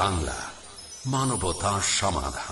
বাংলা মানবতা সমাধান।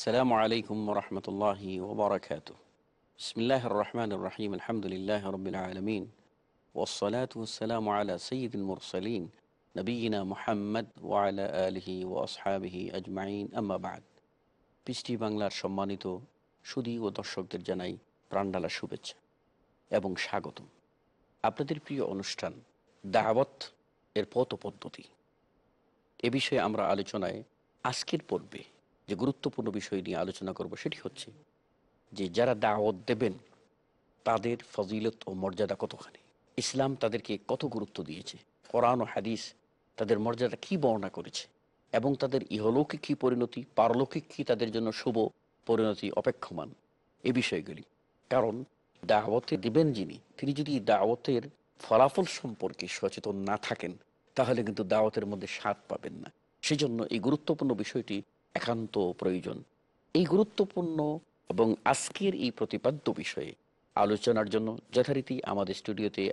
আসসালামু আলাইকুম রহমতুল্লাহি ওবরাকাত রহমান রহিম আলহামদুলিল্লাহ রবিল আলমিন ওসলাত আলা সঈদুল মুরসলিন নবীনা মোহাম্মদ ওয়ালা আলহি ও আসহাবিহি আজমাইন আম্মাবাদ পৃষ্টি বাংলার সম্মানিত সুদী ও দর্শকদের জানাই প্রাণডালা শুভেচ্ছা এবং স্বাগতম। আপনাদের প্রিয় অনুষ্ঠান, দাওয়াত এর পথ পদ্ধতি, এ বিষয়ে আমরা আলোচনায় আজকের পর্বে যে গুরুত্বপূর্ণ বিষয় নিয়ে আলোচনা করব সেটি হচ্ছে যে যারা দাওয়াত দেবেন, তাদের ফজিলত ও মর্যাদা কতখানি? ইসলাম তাদেরকে কত গুরুত্ব দিয়েছে? কোরআন ও হাদিস তাদের মর্যাদা কি বর্ণনা করেছে? এবং তাদের ইহলৌকিক কী পরিণতি, পারলৌকিক কী তাদের জন্য শুভ পরিণতি অপেক্ষমান? এ বিষয়গুলি। কারণ দাওয়াতে দিবেন যিনি, তিনি যদি দাওয়াতের ফলাফল সম্পর্কে সচেতন না থাকেন, তাহলে কিন্তু দাওয়াতের মধ্যে স্বাদ পাবেন না। সেজন্য এই গুরুত্বপূর্ণ বিষয়টি একান্ত প্রয়োজন। এই গুরুত্বপূর্ণ এবং আজকের এই প্রতিপাদ্য বিষয়ে আলোচনার জন্য যথারীতি আমাদের স্টুডিওতে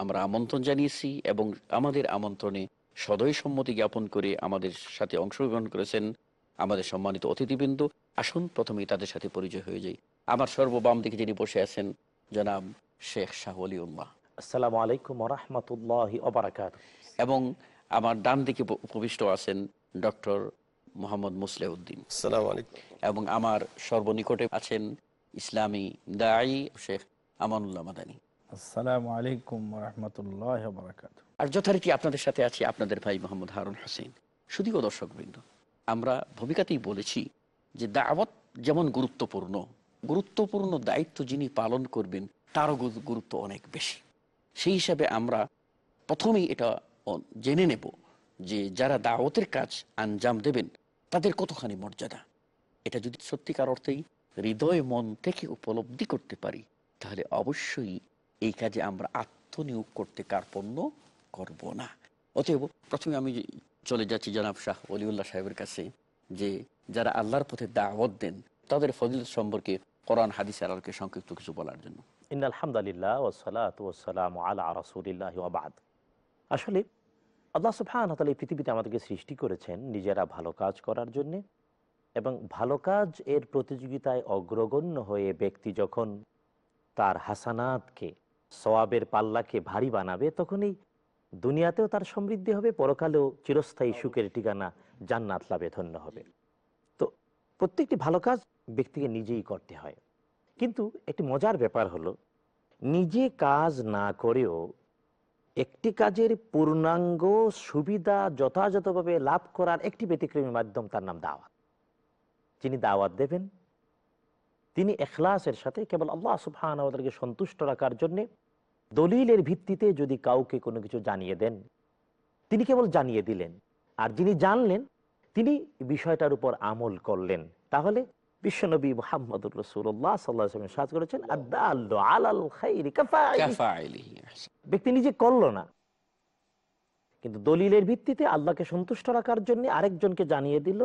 আমরা আমন্ত্রণ জানিয়েছি এবং আমাদের আমন্ত্রণে সদয় সম্মতি জ্ঞাপন করে আমাদের সাথে অংশগ্রহণ করেছেন আমাদের সম্মানিত অতিথিবৃন্দ। আসুন প্রথমেই তাদের সাথে পরিচয় হয়ে যাই। আমার সর্ববাম দিকে যিনি বসে আছেন জনাব শেখ শাহ উল্লাহ আসসালামু আলাইকুম রহমতুল্লাহ এবং আমার ডান দিকে উপবিষ্ট আছেন ডক্টর মোহাম্মদ মুসলেউদ্দিন। আসসালামু আলাইকুম। এবং আমার সর্বনিকটে আছেন ইসলামী দায়ী শেখ আমানুল্লাহ মাদানী। আসসালামু আলাইকুম রহমতুল্লাহ বারকাত আর যথারীতি আপনাদের সাথে আছি আপনাদের ভাই মোহাম্মদ হারুন হোসেন। শুধুও দর্শকবৃন্দ আমরা ভূমিকাতেই বলেছি যে দাওয়াত যেমন গুরুত্বপূর্ণ গুরুত্বপূর্ণ দায়িত্ব যিনি পালন করবেন তারও গুরুত্ব অনেক বেশি। সেই হিসাবে আমরা প্রথমেই এটা জেনে নেব যে যারা দাওয়াতের কাজ আঞ্জাম দেবেন তাদের কতখানি মর্যাদা? এটা যদি সত্যিকার অর্থেই হৃদয় মন থেকে উপলব্ধি করতে পারি, তাহলে অবশ্যই এই কাজে আমরা আত্মনিয়োগ করতে কার্পণ্য করব না। অতএব প্রথমে আমি চলে যাচ্ছি জনাব শাহ অলিউল্লাহ সাহেবের কাছে, যে যারা আল্লাহর পথে দাওয়াত দেন, তাদের ফজিলত সম্পর্কে কোরআন হাদিসের আলোকে সংক্ষিপ্ত কিছু বলার জন্য। ইন আলহামদুলিল্লাহ আসলে আল্লাহ সুবহান তাহলে এই পৃথিবীতে আমাদেরকে সৃষ্টি করেছেন নিজেরা ভালো কাজ করার জন্যে এবং ভালো কাজ এর প্রতিযোগিতায় অগ্রগণ্য হয়ে ব্যক্তি যখন তার হাসানাতকে, সওয়াবের পাল্লাকে ভারী বানাবে, তখনই দুনিয়াতেও তার সমৃদ্ধি হবে, পরকালেও চিরস্থায়ী সুখের ঠিকানা জান্নাত লাভে ধন্য হবে। তো প্রত্যেকটি ভালো কাজ ব্যক্তিকে নিজেই করতে হয়। কিন্তু একটি মজার ব্যাপার হলো, নিজে কাজ না করেও একটি কাজের পূর্ণাঙ্গ সুবিধা যথাযথভাবে লাভ করার একটি ব্যতিক্রমী মাধ্যম তার নাম দাওয়াত। যিনি দাওয়াত দেবেন, তিনি এখলাসের সাথে কেবল আল্লাহ ওদেরকে সন্তুষ্ট রাখার জন্যে দলিলের ভিত্তিতে যদি কাউকে কোনো কিছু জানিয়ে দেন, তিনি কেবল জানিয়ে দিলেন। আর যিনি জানলেন, তিনি বিষয়টার উপর আমল করলেন। তাহলে বিশ্বনবী মোহাম্মদুর রসুল্লাহ সাল্লাহ সাজ করেছেন। ব্যক্তি নিজে করল না। কিন্তু দলিলের ভিত্তিতে আল্লাহকে সন্তুষ্ট রাখার জন্য আরেকজনকে জানিয়ে দিল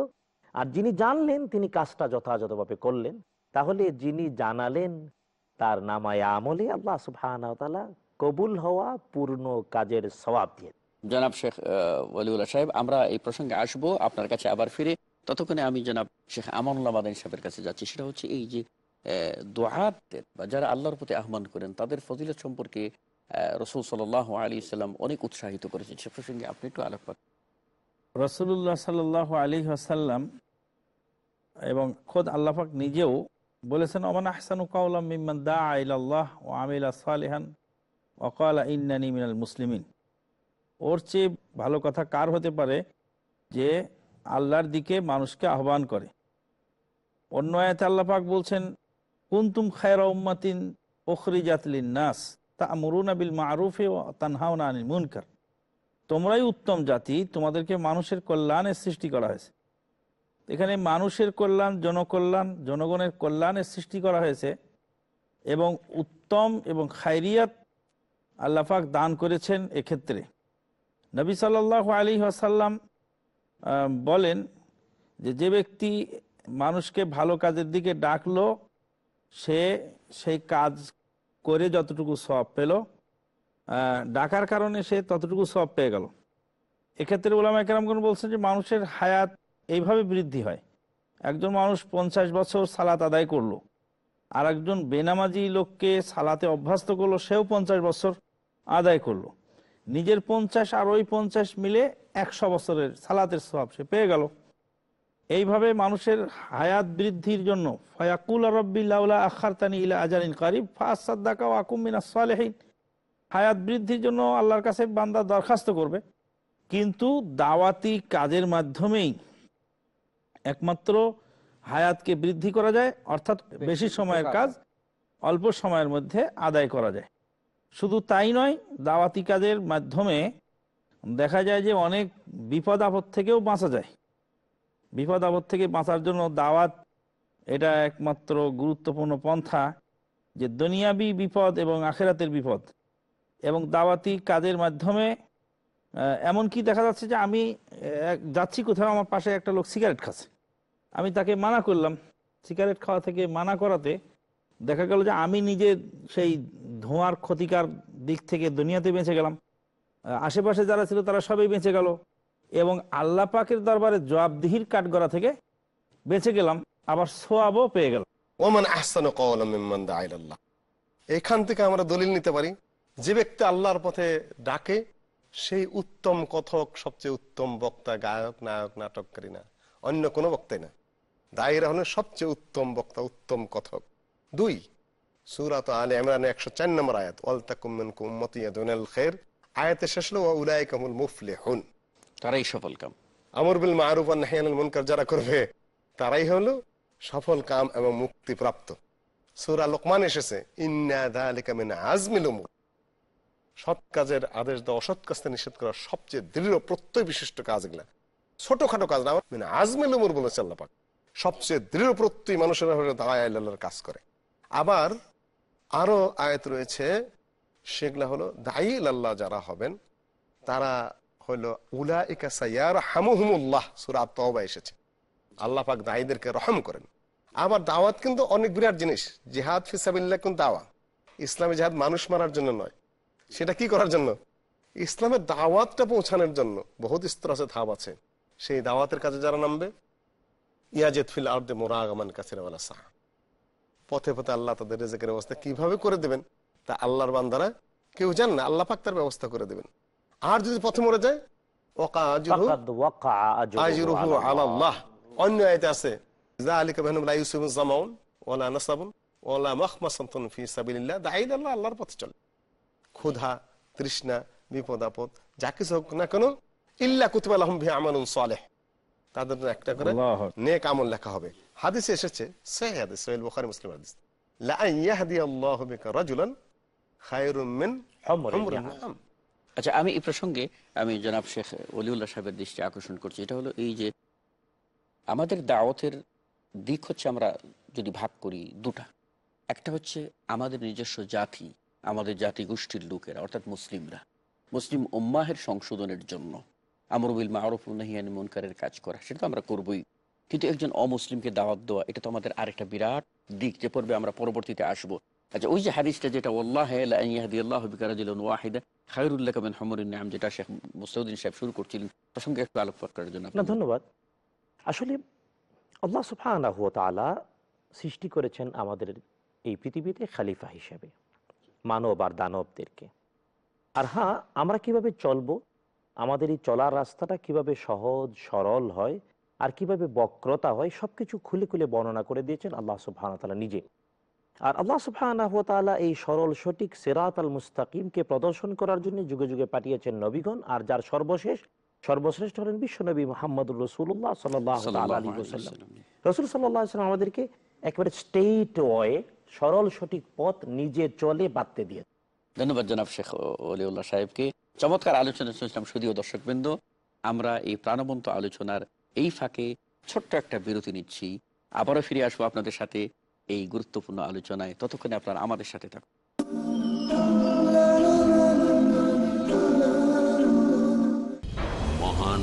আর যিনি জানলেন তিনি কাজটা যথাযথভাবে করলেন। তাহলে যিনি জানালেন তার নামায় আমলে আল্লাহ সুবহান কবুল হওয়া পূর্ণ কাজের সবাব দিয়ে জনাব শেখ ওয়ালিউল্লাহ সাহেব আমরা এই প্রসঙ্গে আসব। আপনার কাছে আবার ফিরে ততক্ষণে আমি জনাব শেখ আমানুল্লাহ মাদানী সাহেবের কাছে যাচ্ছি। সেটা হচ্ছে এই যে দোয়াতের বা যারা আল্লাহর প্রতি আহ্বান করেন, তাদের ফজিলত সম্পর্কে রসুল সাল আলী সাল্লাম অনেক উৎসাহিত করেছেন। সে প্রসঙ্গে আপনি একটু আলোকপাত রসুল্লাহ সাল্লাহ আলী আসাল্লাম এবং খোদ আল্লাহাক নিজেও বলেছেন অমান আহসানু কাউলাম মিম্মান দা আল্লাহ ও আমিলা সালেহান অকালা ইন্নানি মিনাল মুসলিমিন। ওর চেয়ে ভালো কথা কার হতে পারে? যে আল্লাহর দিকে মানুষকে আহ্বান করে। অন্য আয়াতে আল্লাহ পাক বলছেন, কুন্তুম খায়রা উম্মাতিন ওখরিজাতলিন নাস তা মরুনা বিল মারুফে ও তানহাওনা আনিল মুনকার। তোমরাই উত্তম জাতি, তোমাদেরকে মানুষের কল্যাণের সৃষ্টি করা হয়েছে। এখানে মানুষের কল্যাণ, জনকল্যাণ, জনগণের কল্যাণের সৃষ্টি করা হয়েছে এবং উত্তম এবং খায়রিয়াত আল্লাপাক দান করেছেন এক্ষেত্রে। নবী সাল্লাহ আলী আসাল্লাম বলেন যে যে ব্যক্তি মানুষকে ভালো কাজের দিকে ডাকলো, সে সেই কাজ করে যতটুকু সব পেল ডাকার কারণে সে ততটুকু সব পেয়ে গেল। এক্ষেত্রে ওলামা কেরামগণ বলছেন যে, মানুষের হায়াত এইভাবে বৃদ্ধি হয়। একজন মানুষ পঞ্চাশ বছর সালাত আদায় করল আর একজন বেনামাজি লোককে সালাতে অভ্যস্ত করল, সেও পঞ্চাশ বছর আদায় করল। নিজের পঞ্চাশ আর ওই পঞ্চাশ মিলে একশো বছরের সালাতের সব সে পেয়ে গেল। এইভাবে মানুষের হায়াত বৃদ্ধির জন্য ফয়াকুল রব্বিল্লাহ আখারতানি ইলা আজারিন কারিব ফাসাদ্দাকা সালেহীন। হায়াত বৃদ্ধির জন্য আল্লাহর কাছে বান্দা দরখাস্ত করবে। কিন্তু দাওয়াতি কাজের মাধ্যমেই একমাত্র হায়াতকে বৃদ্ধি করা যায় অর্থাৎ বেশি সময়ের কাজ অল্প সময়ের মধ্যে আদায় করা যায়। শুধু তাই নয় দাওয়াতি কাজের মাধ্যমে দেখা যায় যে অনেক বিপদ আপদ থেকেও বাঁচা যায়। বিপদ আপদ থেকে বাঁচার জন্য দাওয়াত এটা একমাত্র গুরুত্বপূর্ণ পন্থা যে দুনিয়াবি বিপদ এবং আখেরাতের বিপদ এবং দাওয়াতি কাজের মাধ্যমে আহ, এমনকি দেখা যাচ্ছে যে আমি যাচ্ছি কোথাও আমার পাশে একটা লোক সিগারেট খাচ্ছে। আমি তাকে মানা করলাম। সিগারেট খাওয়া থেকে মানা করাতে দেখা গেল যে আমি নিজে সেই ধোঁয়ার ক্ষতিকার দিক থেকে দুনিয়াতে বেঁচে গেলাম। আশেপাশে যারা ছিল তারা সবাই বেঁচে গেল। এবং আল্লাহ পাকের দরবারে জবাবদিহির কাঠগড়া থেকে বেঁচে গেলাম, আবার সোয়াবও পেয়ে গেলাম। ওমান আহসানু এখান থেকে আমরা দলিল নিতে পারি, যে ব্যক্তি আল্লাহর পথে ডাকে, সেই উত্তম কথক সবচেয়ে উত্তম বক্তা, গায়ক, নায়ক, নাটককারী না, অন্য কোনো বক্তাই না। দায়ীরা হলেন সবচেয়ে উত্তম বক্তা, উত্তম কথক। দুই, সুরাত আলে ইমরান একশো চার নম্বর আয়াত, ওয়াল তাকুম মিনকুম উম্মাতুন আয়াতের শেষ হলো ওয়া উলাইকা হুমুল মুফলিহুন। তারাই সফল কাম। আমর বিল মারুফ আর নাহি আনিল মুনকার যারা করবে তারাই হলো সফল কাম এবং মুক্তি প্রাপ্ত সূরা লোকমান এসেছে ইন্না আজমিল সৎ কাজের আদেশ দেওয়া অসৎ কাজকে নিষেধ করা সবচেয়ে দৃঢ় প্রত্যয় বিশিষ্ট কাজ এগুলা। ছোটখাটো কাজ না মিন আজমিল উমুর বলেছে আল্লাহ পাক। সবচেয়ে দৃঢ় প্রত্যয় মানুষেরা হলে আল্লাহর কাজ করে। আবার আরও আয়াত রয়েছে সেগুলা হলো দায়ী আল্লাহ যারা হবেন, তারা হলো উলাইকা সাইয়ার হামুহুমুল্লাহ। সূরা তওবা এসেছে। আল্লাহ পাক দায়ীদেরকে রহম করেন। আবার দাওয়াত কিন্তু অনেক বিরাট জিনিস। জিহাদ ফিসাবিল্লাহ কিন্তু দাওয়া। ইসলামী জিহাদ মানুষ মারার জন্য নয়। সেটা কি করার জন্য? ইসলামের দাওয়াতটা পৌঁছানোর জন্য বহুত স্তর আছে ধাপ আছে। সেই দাওয়াতের কাজে যারা নামবে, ইয়াজেদ ফিল আর্দে মোরাগমান কাছের সাহা পথে পথে আল্লাহ তাদের রেজেকের অবস্থা কীভাবে করে দেবেন? তা আল্লাহর বান্দারা কেউ জান না আল্লাহ পাক তার ব্যবস্থা করে দেবেন। আর যদি পথে মরে যায় অন্য আয়াতে আছে যালিকা বিআন্নাহুম লা ইউসিবুহুম যামাউন ওয়ালা নাসাবুন ওয়ালা মাখমাসাতুন ফি সাবিলিল্লাহ। দাঈদ আল্লাহ আল্লাহর পথে চলে। ক্ষুধা তৃষ্ণা বিপদ আপদ যা কিছু হোক না কেন ইল্লা কুতিবা লাহুম বিহি আমালুন সালেহ। তাদের একটা করে আল্লাহু নেক আমল লেখা হবে। হাদিসে এসেছে সহিহ হাদিস সহিহ বুখারী মুসলিম হাদিস। লা আন ইয়াহদিয়াল্লাহু বিকা রাজুলান মিন। আচ্ছা আমি এই প্রসঙ্গে আমি জনাব শেখ অলিউল্লাহ সাহেবের দৃষ্টি আকর্ষণ করছি। এটা হলো এই যে আমাদের দাওয়াতের দিক হচ্ছে আমরা যদি ভাগ করি দুটা। একটা হচ্ছে আমাদের নিজস্ব জাতি আমাদের জাতি গোষ্ঠীর লোকেরা অর্থাৎ মুসলিমরা। মুসলিম উম্মাহের সংশোধনের জন্য আমরবিল মারুফ নাহিয়ান মুনকারের কাজ করা সেটা তো আমরা করবই। কিন্তু একজন অমুসলিমকে দাওয়াত দেওয়া এটা তো আমাদের আরেকটা বিরাট দিক যে পর্বে আমরা পরবর্তীতে আসব। আচ্ছা ওই যে হাদিসটা যেটা আল্লাহ আল্লাহ বিকারাজিলন ওয়াহিদা খায়রুল্লাহ কাবেন হমরিন নাম যেটা শেখ মুস্তাউদ্দিন সাহেব শুরু করছিলেন। প্রসঙ্গে একটু আলোকপাত করার জন্য না ধন্যবাদ। আসলে আল্লাহ ওয়া তাআলা সৃষ্টি করেছেন আমাদের এই পৃথিবীতে খালিফা হিসেবে মানব আর দানবদেরকে। আর হ্যাঁ আমরা কীভাবে চলবো? আমাদের এই চলার রাস্তাটা কীভাবে সহজ সরল হয় আর কীভাবে বক্রতা হয় সবকিছু খুলে খুলে বর্ণনা করে দিয়েছেন আল্লাহ ওয়া তাআলা নিজে। আর আল্লাহ সুফানা এই সরল সঠিক সেরাত আল মুস্তাকিমকে প্রদর্শন করার জন্য যুগে যুগে পাঠিয়েছেন নবীগণ আর যার সর্বশেষ সর্বশ্রেষ্ঠ হলেন বিশ্বনবী মোহাম্মদুর রসুল্লাহ সাল্লাহ আলী ওসাল্লাম ওয়াসাল্লাম। রসুল সাল্লাম আমাদেরকে একেবারে স্টেট ওয়ে সরল সঠিক পথ নিজে চলে বাঁধতে দিয়ে ধন্যবাদ জনাব শেখ অলিউল্লাহ সাহেবকে। চমৎকার আলোচনা শুনছিলাম শুধুও দর্শকবৃন্দ। আমরা এই প্রাণবন্ত আলোচনার এই ফাঁকে ছোট্ট একটা বিরতি নিচ্ছি। আবারও ফিরে আসব আপনাদের সাথে এই গুরুত্বপূর্ণ আলোচনায় ততক্ষণে আপনারা আমাদের সাথে থাকুন।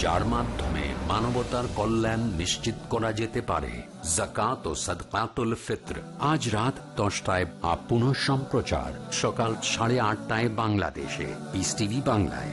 যার মাধ্যমে মানবতার কল্যাণ নিশ্চিত করা যেতে পারে। জাকাত ও সদকাতুল ফিত্র। আজ রাত দশটায় আপ সম্প্রচার। সকাল সাড়ে আটটায় বাংলাদেশে। পিস টিভি বাংলায়।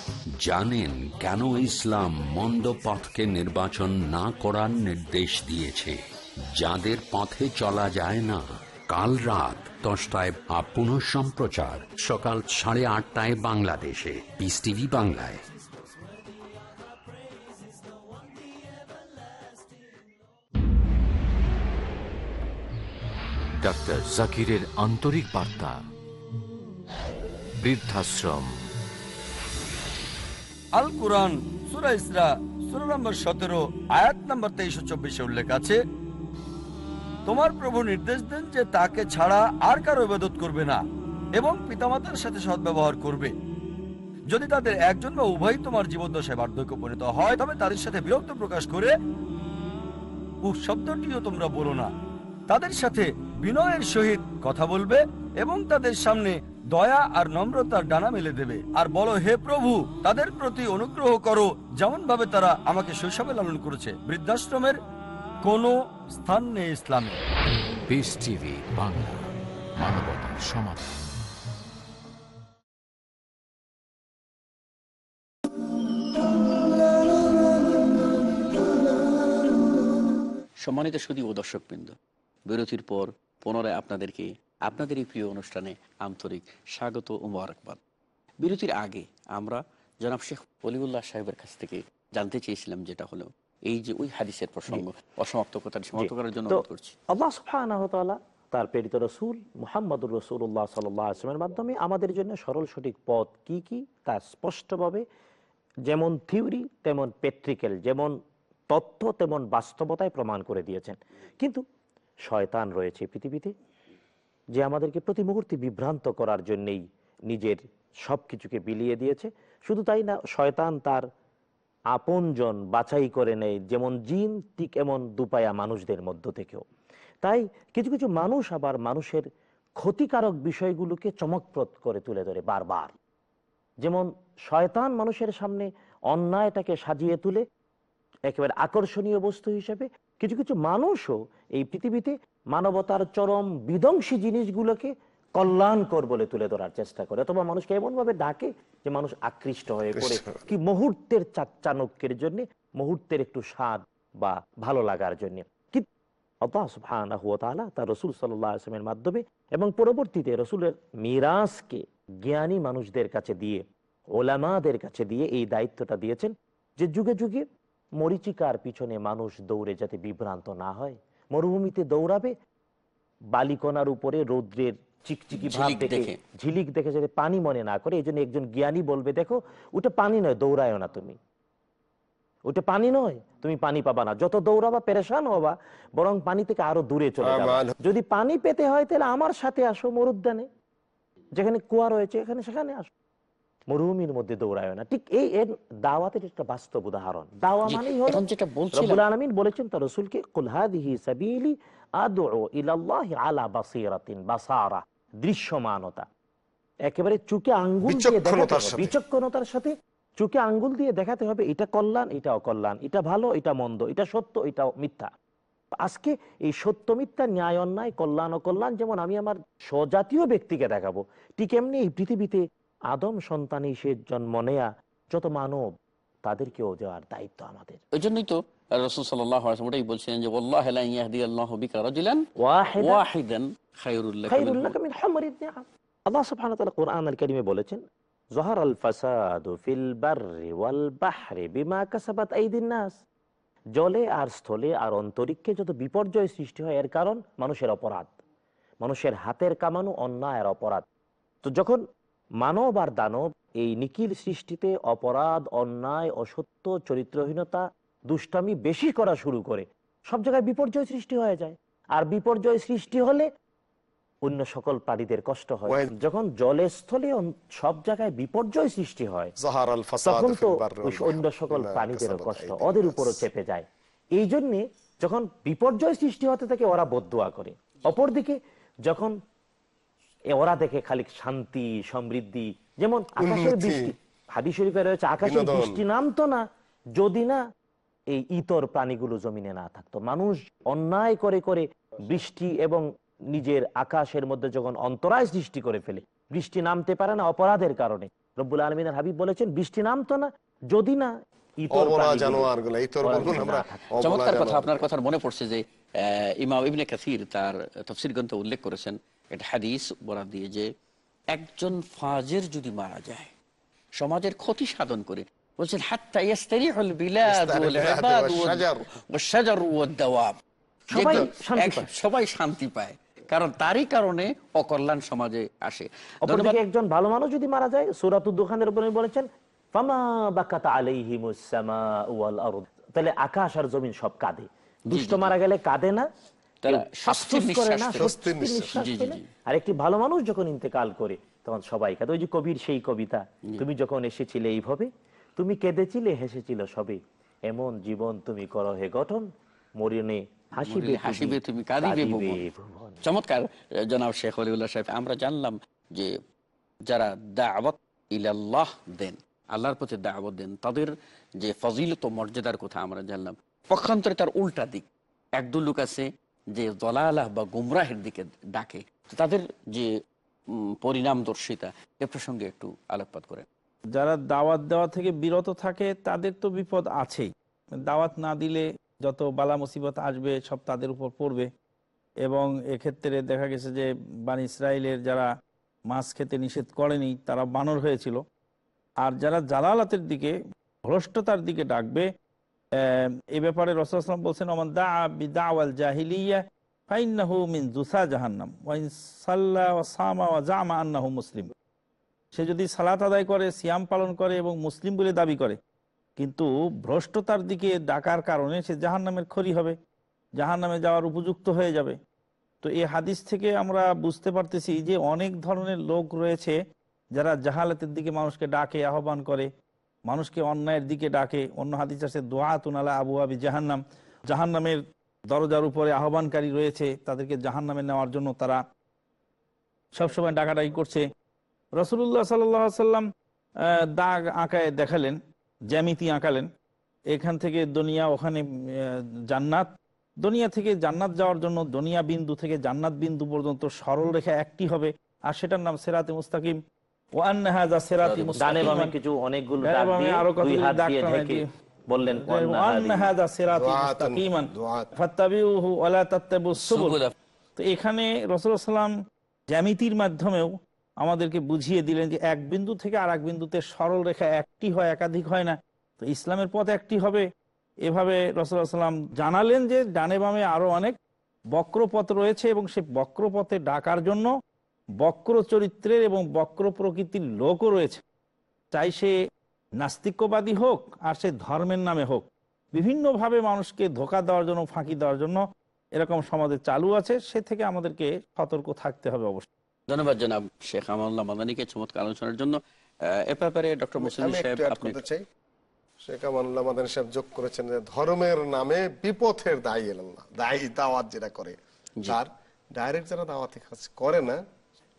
জানেন কেন ইসলাম মন্দ পথকে নির্বাচন না করার নির্দেশ দিয়েছে। যাদের পথে চলা যায় না, কাল রাত দশটায় আপ পুনঃ সম্প্রচার সকাল সাড়ে আটটায় বাংলাদেশে। পিস টিভি বাংলায়। ডাক্তার জাকিরের আন্তরিক বার্তা। বৃদ্ধাশ্রম। আল কোরআন, সুরা ইসরা, সুরা নম্বর সতেরো, আয়াত নম্বর তেইশো চব্বিশে উল্লেখ আছে, তোমার প্রভু নির্দেশ দেন যে তাকে ছাড়া আর কারও ইবাদত করবে না এবং পিতামাতার সাথে সদ্ব্যবহার করবে। যদি তাদের একজন বা উভয় তোমার জীবদ্দশায় বার্ধক্য পরিণত হয়, তবে তাদের সাথে বিরক্ত প্রকাশ করে, উহ, শব্দটিও তোমরা বলো না। তাদের সাথে বিনয়ের সহিত কথা বলবে এবং তাদের সামনে দয়া আর নম্রতার ডানা মেলে দেবে। আর বলো হে প্রভু তাদের প্রতি অনুগ্রহ করো যেমন ভাবে তারা আমাকে শৈশবে লালন করেছে। বৃদ্ধাশ্রমের কোনো স্থান নেই ইসলামে। বাংলা মানবতার সমাধান। সম্মানিত সুদী ও দর্শকবৃন্দ বিরতির পর পুনরায় আপনাদেরকে আপনাদের এই প্রিয় অনুষ্ঠানে আন্তরিক স্বাগত ও মোবারকবাদ। বিরতির আগে আমরা জনাব শেখ অলিউল্লাহ সাহেবের কাছ থেকে জানতে চেয়েছিলাম যেটা হলো এই যে ওই হাদিসের প্রসঙ্গ অসমাপ্ত কথা সমাপ্ত করার জন্য করছি। আল্লাহ সুবহানাহু ওয়া তাআলা তার প্রেরিত রসুল মুহাম্মদুর রসুল্লাহ সাল্লামের মাধ্যমে আমাদের জন্য সরল সঠিক পথ কি কি তা স্পষ্টভাবে যেমন থিওরি তেমন প্র্যাকটিক্যাল যেমন তথ্য তেমন বাস্তবতায় প্রমাণ করে দিয়েছেন। কিন্তু শয়তান রয়েছে পৃথিবীতে। যে আমাদেরকে প্রতি মুহূর্তে বিভ্রান্ত করার জন্যেই নিজের সব কিছুকে বিলিয়ে দিয়েছে। শুধু তাই না, শয়তান তার আপনজন বাছাই করে নেয় যেমন জিন, ঠিক এমন দুপায়া মানুষদের মধ্য থেকেও। তাই কিছু কিছু মানুষ আবার মানুষের ক্ষতিকারক বিষয়গুলোকে চমকপ্রদ করে তুলে ধরে বারবার। যেমন শয়তান মানুষের সামনে অন্যায়টাকে সাজিয়ে তুলে, একেবারে আকর্ষণীয় বস্তু হিসেবে কিছু কিছু মানুষও এই পৃথিবীতে মানবতার চরম বিধ্বংসী জিনিসগুলোকে কল্যাণকর বলে তুলে ধরার চেষ্টা করে। অথবা মানুষকে এমন ভাবে ডাকে যে মানুষ আকৃষ্ট হয়ে পড়ে। কি মুহূর্তের চা- চাণক্যের জন্য মুহূর্তের একটু স্বাদ বা ভালো লাগার জন্য। আল্লাহ সুবহানাহু ওয়া তাআলা তার রসুল সাল্লাহ আসলামের মাধ্যমে এবং পরবর্তীতে রসুলের মিরাজকে জ্ঞানী মানুষদের কাছে দিয়ে ওলামাদের কাছে দিয়ে এই দায়িত্বটা দিয়েছেন যে যুগে যুগে মরিচিকার পিছনে মানুষ দৌড়ে যাতে বিভ্রান্ত না হয়। মরুভূমিতে দৌড়াবে বালিকণার উপরে রৌদ্রের চিকচিকি ভাব দেখে দেখে। ঝিলিক দেখে যাতে পানি মনে না করে এই জন্য একজন জ্ঞানী বলবে দেখো ওটা পানি নয় দৌড়ায় না তুমি। ওটা পানি নয় তুমি পানি পাবা না। যত দৌড়াবা পেরেশান হবা বরং পানি থেকে আরও দূরে চলে যাবে। যদি পানি পেতে হয় তাহলে আমার সাথে আসো মরুদ্যানে। যেখানে কুয়া রয়েছে এখানে সেখানে আসো। মরুভূমির মধ্যে দৌড়ায় না ঠিক এই এর দাওয়াতের একটা বাস্তব উদাহরণ দাওয়া মানেই হলো যেটা রব্বুল আলামিন বলেছেন তার রাসূলকে কুল হাদিহি সাবিলি আদউ ইলাল্লাহি আলা বাসীরাতিন বাসারা দৃশ্যমানতা একেবারে চুকে আঙ্গুল দিয়ে দেখাতে বিচক্ষণতার হবে। সাথে। বিচক্ষণতার সাথে চোখে আঙ্গুল দিয়ে দেখাতে হবে এটা কল্যাণ এটা অকল্যাণ এটা ভালো এটা মন্দ এটা সত্য এটা মিথ্যা আজকে এই সত্য মিথ্যা ন্যায় অন্যায় কল্যাণ অকল্যাণ যেমন আমি আমার স্বজাতীয় ব্যক্তিকে দেখাবো ঠিক এমনি এই পৃথিবীতে আদম সন্তান সে জন্ম নেয়া যত মানব তাদেরকেও দেওয়ার দায়িত্ব আমাদের। ওই জন্যই তো রসুল সাল্লাহ ওটাই বলছিলেন যে আল্লাহ ইয়াহদি আল্লাহ বিকা রাজুলান ওয়াহিদান ওয়াহিদান খায়রুল্লাহ খায়রুল লাকা হুমরিন নিআম। আল্লাহ সুবহানাহু ওয়া তাআলা কোরআন আল কারীমে বলেছেন জহারাল ফাসাদু ফিল বাররি ওয়াল বাহরি বিমা কাসাবাত আইদিন নাস। জলে আর স্থলে আর অন্তরিক্ষে যত বিপর্যয় সৃষ্টি হয় এর কারণ মানুষের অপরাধ। মানুষের হাতের কামানো অন্যায় আর অপরাধ। তো যখন মানব আর দানব এই নিখিল সৃষ্টিতে অপরাধ অন্যায় অসত্য চরিত্রহীনতা দুষ্টামি বেশি করা শুরু করে। সব জায়গায় বিপর্যয় সৃষ্টি হয়ে যায়। আর বিপর্যয় সৃষ্টি হলে অন্য সকল প্রাণীদের কষ্ট হয়। যখন জলে স্থলে সব জায়গায় বিপর্যয় সৃষ্টি হয় তখন তো অন্য সকল বিমা প্রাণীদেরও কষ্ট ওদের। উপরও চেপে যায়। এই জন্যে যখন বিপর্যয় সৃষ্টি হতে থাকে ওরা বদুয়া করে। অপরদিকে যখন ওরা দেখে খালি শান্তি সমৃদ্ধি যেমন আকাশের বৃষ্টি। হাদিস শরীফে রয়েছে আকাশের। বৃষ্টি নামতো না যদি না এই ইতর প্রাণীগুলো জমিনে না থাকতো। মানুষ অন্যায় করে করে বৃষ্টি এবং নিজের আকাশের মধ্যে যখন অন্তরায় সৃষ্টি করে ফেলে বৃষ্টি নামতে পারে না অপরাধের কারণে। রব্বুল আলমিনের হাবিব বলেছেন বৃষ্টি নামতো না যদি না চমৎকার কথা আপনার কথা মনে পড়ছে যে আহ, ইমাম ইবনে কাসির তার তফসির গ্রন্থে উল্লেখ করেছেন এটা হাদিস বরাদ দিয়ে যে একজন ফাজের যদি মারা যায় সমাজের ক্ষতি সাধন করে বলছেন হাত্তা ইয়াস্তারিহুল বিলাদ ওয়াল ইবাদ ওয়াশ-শাজার। ওয়াদ দাওয়াব। সবাই শান্তি পায়। কারণ তারই কারণে অকল্যাণ সমাজে আসে। একজন ভালো মানুষ যদি মারা যায় সুরাতুদ দোকানের উপরে বলেছেন ফামা বাকাতা আলাইহিমুস সামাউ ওয়াল আরদ। তাহলে আকাশ আর জমিন সব কাঁদে। দুষ্ট মারা গেলে কাঁদে না তারা কেউ স্বস্তির আফসোস করে না নিঃশ্বাস ফেলে। স্বস্তির স্বস্তির নিঃশ্বাস জি, জি, ফেলে। জি। আর একটি ভালো মানুষ যখন ইন্তেকাল করে তখন সবাই কাঁদে ওই যে কবির সেই কবিতা তুমি যখন এসেছিলে এইভাবে তুমি কেঁদেছিলে হেসেছিল সবে এমন জীবন তুমি করো হে গঠন মরিনে হাসিবে হাসিবে তুমি, কাঁদিবে ভুবন। ভুবন। চমৎকার জনাব শেখ অলিউল্লাহ সাহেব আমরা জানলাম যে যারা দাওয়াত ইলাল্লাহ দেন আল্লাহর দাওয়াত দেন তাদের যে ফজিলত মর্যাদার কথা আমরা জানলাম পক্ষান্তরে তার উল্টা দিক একদল লোক আছে যে দলালাহ বা গুমরাহের দিকে ডাকে তাদের যে পরিণামদর্শিতা এ প্রসঙ্গে একটু আলোকপাত করেন। যারা দাওয়াত দেওয়া থেকে বিরত থাকে, তাদের তো বিপদ আছেই। দাওয়াত না দিলে যত বালা মুসিবত আসবে, সব তাদের উপর পড়বে। এবং এক্ষেত্রে দেখা গেছে যে, বান ইসরায়েলের যারা মাছ খেতে নিষেধ করেনি, তারা বানর হয়েছিল। আর যারা জালালাতের দিকে, ভ্রষ্টতার দিকে ডাকবে এ ব্যাপারে রসুলাম বলছেন, ওমান দা বিদাওয়াল জাহিলিয়া, ফাইন্নাহু মিন জুসা জাহান্নাম। ওয়াইন সাল্লা ওয়া সামা ওয়া জামা আন্নাহু মুসলিম। সে যদি সালাত আদায় করে, সিয়াম পালন করে এবং মুসলিম বলে দাবি করে, কিন্তু ভ্রষ্টতার দিকে ডাকার কারণে সে জাহান নামের খড়ি হবে জাহান নামে যাওয়ার উপযুক্ত হয়ে যাবে। তো এই হাদিস থেকে আমরা বুঝতে পারতেছি যে অনেক ধরনের লোক রয়েছে যারা জাহালাতের দিকে মানুষকে ডাকে, আহ্বান করে মানুষকে অন্যায়ের দিকে ডাকে। অন্য হাদিস আছে দোয়া তুনালা আবু আবি জাহান্নাম। জাহান্নামের দরজার উপরে আহ্বানকারী রয়েছে, তাদেরকে জাহান্নামে নেওয়ার জন্য তারা সবসময় ডাকাডাকি করছে। রসুল্লাহ সাল্লাম দাগ আঁকায় দেখালেন, জ্যামিতি আঁকালেন। এখান থেকে দুনিয়া, ওখানে জান্নাত। দুনিয়া থেকে জান্নাত যাওয়ার জন্য দুনিয়া বিন্দু থেকে জান্নাত বিন্দু পর্যন্ত সরল রেখা একটি হবে, আর সেটার নাম সেরাতে মুস্তাকিম। কিছু অনেকগুলো আরও দুই দাগ ঢেকে বললেন "ওয়ান্না হাযিহি ওয়ান্নাহাজা সেরাতি দুআতুন, মুস্তাকিমান। দুআত। ফাত্তাবিউহু ওয়ালা তাত্তাবিউস সুবুল। সুবুলা। তো এখানে সাল্লাম জ্যামিতির মাধ্যমেও আমাদেরকে বুঝিয়ে দিলেন যে এক বিন্দু থেকে আর এক বিন্দুতে সরল রেখা একটি হয় একাধিক হয় না। তো ইসলামের পথ একটি হবে। এভাবে সাল্লাম জানালেন যে ডানে বামে আরও অনেক বক্রপথ রয়েছে এবং সে বক্রপথে ডাকার জন্য বক্র চরিত্রের এবং বক্র প্রকৃতির লোকও রয়েছে। চাই সে নাস্তিক্যবাদী হোক আর সে ধর্মের নামে হোক। বিভিন্নভাবে মানুষকে ধোকা দেওয়ার জন্য ফাঁকি দেওয়ার জন্য এরকম সমাজে চালু আছে। সে থেকে আমাদেরকে সতর্ক থাকতে হবে অবশ্যই। ধন্যবাদ জনাব শেখ আমল্লা মাদানীকে চমৎকার আলোচনার জন্য। এ ব্যাপারে ডক্টর মুসলিম সাহেব আপনি চাই। শেখ আমানুল্লাহ মাদানী সাহেব যোগ করেছেন যে ধর্মের নামে বিপথের দায়ী আল্লাহ দায়ী দাওয়াত যেটা করে। তার ডাইরেক্ট যারা দাওয়াতি কাজ করে না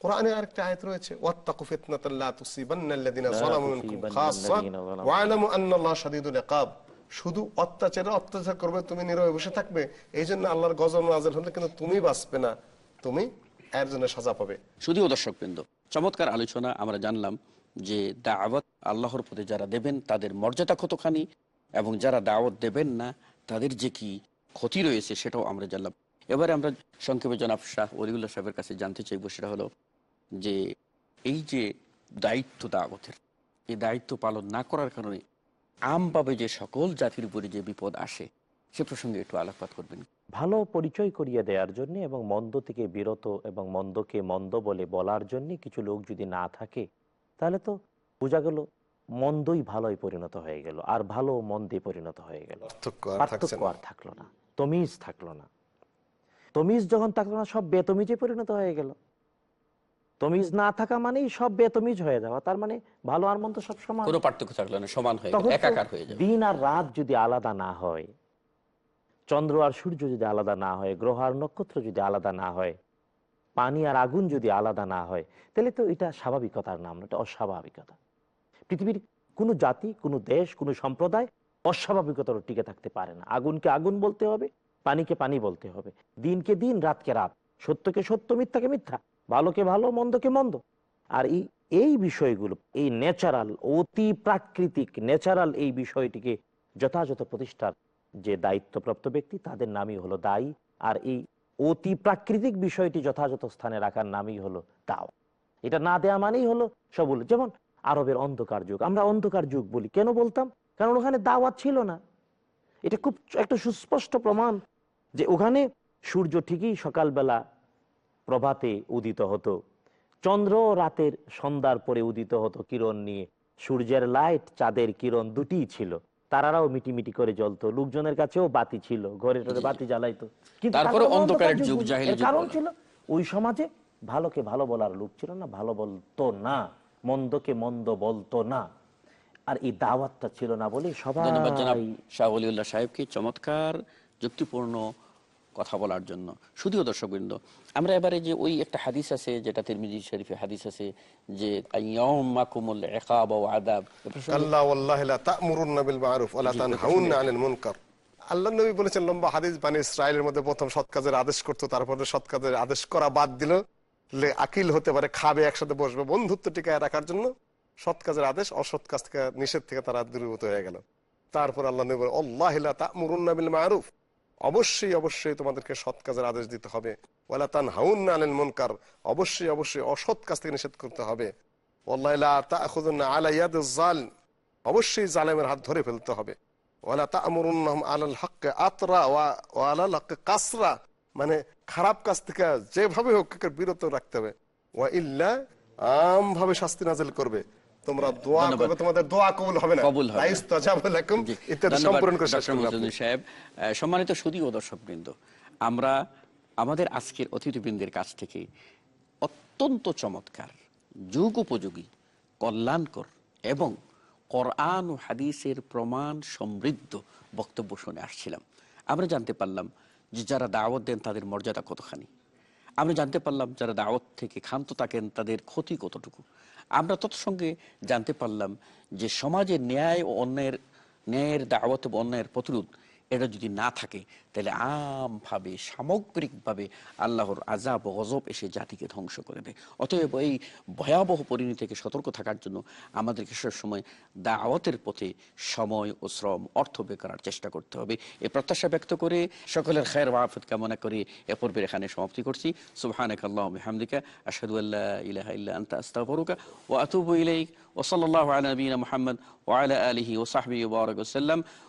কোরআনে আরেকটা আয়াত রয়েছে ওয়াত্তাকু ফিতনাতাল লা তুসিবান্নাল্লাযিনা যালামু মিনকুম খাসসা ওয়া আলামু আন্নাল্লাহ শাদীদুল ইকাব শুধু অত্যাচারে অত্যাচার করবে তুমি নীরবে বসে থাকবে এই জন্য আল্লাহর গজব নাযিল হলে কিন্তু তুমি বাঁচবে না তুমি এর জন্য সাজা পাবে শুধুও দর্শকবৃন্দ চমৎকার আলোচনা আমরা জানলাম যে দাওয়াত আল্লাহর পথে যারা দেবেন তাদের মর্যাদা কতখানি? এবং যারা দাওয়াত দেবেন না তাদের যে কি ক্ষতি রয়েছে সেটাও আমরা জানলাম। এবারে আমরা সংক্ষেপে জনাব শাহ অলিউল্লাহ সাহেবের কাছে জানতে চাইব সেটা হলো যে এই যে দায়িত্ব দাওয়াতের এই দায়িত্ব পালন না করার কারণে আমভাবে যে সকল জাতির উপরে যে বিপদ আসে সে প্রসঙ্গে একটু আলোকপাত করবেন। ভালো পরিচয় করিয়ে দেওয়ার জন্য এবং মন্দ থেকে বিরত এবং মন্দকে মন্দ বলে বলার জন্য কিছু লোক যদি না থাকে তাহলে তো বোঝা গেল মন্দই ভালোই পরিণত হয়ে গেল আর ভালো মন্দে পরিণত হয়ে গেল। পার্থক্য আর থাকল না। তমিজ থাকল না। তমিজ যখন থাকল না সব বেতমিজে পরিণত হয়ে গেল। তমিজ না থাকা মানেই সব বেতমিজ হয়ে যাওয়া। তার মানে ভালো আর মন্দ সব সমান। কোনো পার্থক্য থাকল না সমান হয়ে একাকার হয়ে যাবে দিন আর রাত যদি আলাদা না হয় চন্দ্র আর সূর্য যদি আলাদা না হয় গ্রহ আর নক্ষত্র যদি আলাদা না হয় পানি আর আগুন যদি আলাদা না হয় তাহলে তো এটা স্বাভাবিকতার নাম এটা অস্বাভাবিকতা। পৃথিবীর কোনো জাতি কোনো দেশ কোনো সম্প্রদায় অস্বাভাবিকতার টিকে থাকতে পারে না। আগুনকে আগুন বলতে হবে পানিকে পানি বলতে হবে। দিনকে দিন রাতকে রাত। সত্যকে সত্য মিথ্যাকে মিথ্যা। ভালোকে ভালো, মন্দকে মন্দ। আর এই এই বিষয়গুলো, এই ন্যাচারাল অতি প্রাকৃতিক ন্যাচারাল এই বিষয়টিকে যথাযথ প্রতিষ্ঠার যে দায়িত্বপ্রাপ্ত ব্যক্তি, তাদের নামই হলো দায়ী। আর এই অতি প্রাকৃতিক বিষয়টি যথাযথ স্থানে রাখার নামই হলো দাও এটা না দেয়া মানেই হলো সবুল। যেমন আরবের অন্ধকার যুগ, আমরা অন্ধকার যুগ বলি। কেন বলতাম? কারণ ওখানে দাওয়াত ছিল না। এটা খুব একটা সুস্পষ্ট প্রমাণ যে ওখানে সূর্য ঠিকই সকালবেলা প্রভাতে উদিত হতো। চন্দ্র রাতের সন্ধ্যার পরে উদিত হতো কিরণ নিয়ে। সূর্যের লাইট চাঁদের কিরণ দুটিই ছিল। তারারাও মিটিমিটি করে জ্বলতো। লোকজনের কাছেও বাতি ছিল। ঘরে টরে বাতি জ্বালাইতো। কিন্তু তারপরে অন্ধকারের যুগ, কারণ ছিল ওই সমাজে ভালোকে ভালো বলার লোক ছিল না ভালো বলতো না মন্দকে মন্দ বলতো না। আর এই দাওয়াতটা ছিল না বলে সবাই শাহ অলিউল্লাহ সাহেবকে। চমৎকার যুক্তিপূর্ণ কথা বলার জন্য। শুধুও দর্শকবৃন্দ আমরা এবারে যে ওই একটা হাদিস আছে যেটা তিরমিজি শরীফে হাদিস আছে যে আইয়াউমাকুমুল ইকাব ওয়া আযাব। এ ওয়াল্লাহি লা তা'মুরুন্না বিল মা'রুফ ওয়া লা তানহাউন্না আনিল মুনকার। আল্লাহ নবী বলেছেন লম্বা হাদিস বানি ইসরায়েলের মধ্যে প্রথম সৎ কাজের আদেশ করতো তারপরে সৎ কাজের আদেশ করা বাদ দিল। লে আকিল হতে পারে খাবে একসাথে বসবে। বন্ধুত্ব টিকায় রাখার জন্য সৎ কাজের আদেশ অসৎ কাজ থেকে নিষেধ থেকে তারা দূরীভূত হয়ে গেল। তারপর আল্লাহ নবী বলে আল্লাহ তা তা'মুরুন্না বিল মা'রুফ। অবশ্যই অবশ্যই তোমাদেরকে সৎ কাজের আদেশ দিতে হবে। ওয়ালা তানহাউন্না আনিল মুনকার, অবশ্যই অবশ্যই অসৎ কাজ থেকে নিষেধ করতে হবে। ওয়াল্লাহি লা তা'খুযুন্না আলা ইয়াদিজ জালিম অবশ্যই জালেমের হাত ধরে ফেলতে হবে। ওয়ালা তা'মুরুন্নাহুম আলাল হাক্কি আতরা ওয়া আলাল হাক্কি কাসরা মানে খারাপ কাজ থেকে যেভাবে হোক বিরত রাখতে হবে। ওয়া ইল্লা আম ভাবে শাস্তি নাজেল করবে। তোমরা দোয়া করবে তোমাদের দোয়া কবুল হবে না। কবুল হবে। লাকুম ইত্যাদি সম্পূর্ণ করে শেষ সাহেব। সম্মানিত সুদী ও দর্শকবৃন্দ আমরা আমাদের আজকের অতিথিবৃন্দের কাছ থেকে অত্যন্ত চমৎকার যুগ উপযোগী কল্যাণকর এবং কোরআন ও হাদিসের প্রমাণ সমৃদ্ধ বক্তব্য শুনে আসছিলাম। আমরা জানতে পারলাম যে যারা দাওয়াত দেন তাদের মর্যাদা কতখানি। আমরা জানতে পারলাম যারা দাওয়াত থেকে ক্ষান্ত থাকেন তাদের ক্ষতি কতটুকু। আমরা তৎসঙ্গে জানতে পারলাম যে সমাজে ন্যায় ও অন্যায়ের ন্যায়ের দাওয়াত এবং অন্যায়ের প্রতিরোধ এটা যদি না থাকে, তাহলে আমভাবে, সামগ্রিকভাবে আল্লাহর আজাব গজব এসে জাতিকে ধ্বংস করে দেয়। অতএব এই ভয়াবহ পরিণতি থেকে সতর্ক থাকার জন্য আমাদেরকে সবসময় দাওয়াতের পথে সময় ও শ্রম, অর্থ ব্যয় করার চেষ্টা করতে হবে। এ প্রত্যাশা ব্যক্ত করে সকলের খায়ের ওয়াফত কামনা করে এ পর্বের এখানে সমাপ্তি করছি। সুবহানাক আল্লাহুম্মা হামদিকা আশহাদু আল্লা ইলাহা ইল্লা আনতা, আস্তাগফিরুকা আলিহি ওয়াসাল্লাম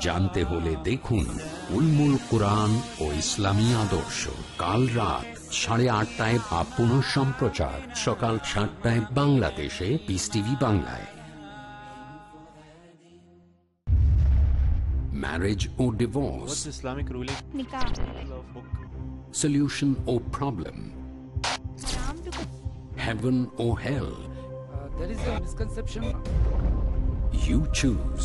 জানতে হলে দেখুন উলমুল কোরআন ও ইসলামী আদর্শ কাল রাত সাড়ে আটটায় বা পুনঃ সম্প্রচার সকাল সাতটায় বাংলাদেশে পিস টিভি বাংলায় marriage or divorce, What's Islamic ruling? Nikah. solution or problem, heaven or hell. uh, there is a misconception. You choose.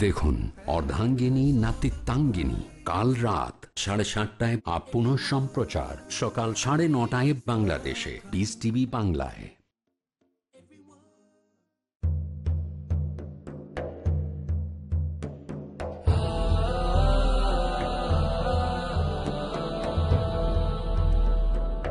দেখুন, অর্ধাঙ্গিনী, নাতিত্বাঙ্গিনী, কাল রাত সাড়ে সাতটায় আপ সম্প্রচার, সকাল সাড়ে নটায় বাংলাদেশে বিস টিভি বাংলায়।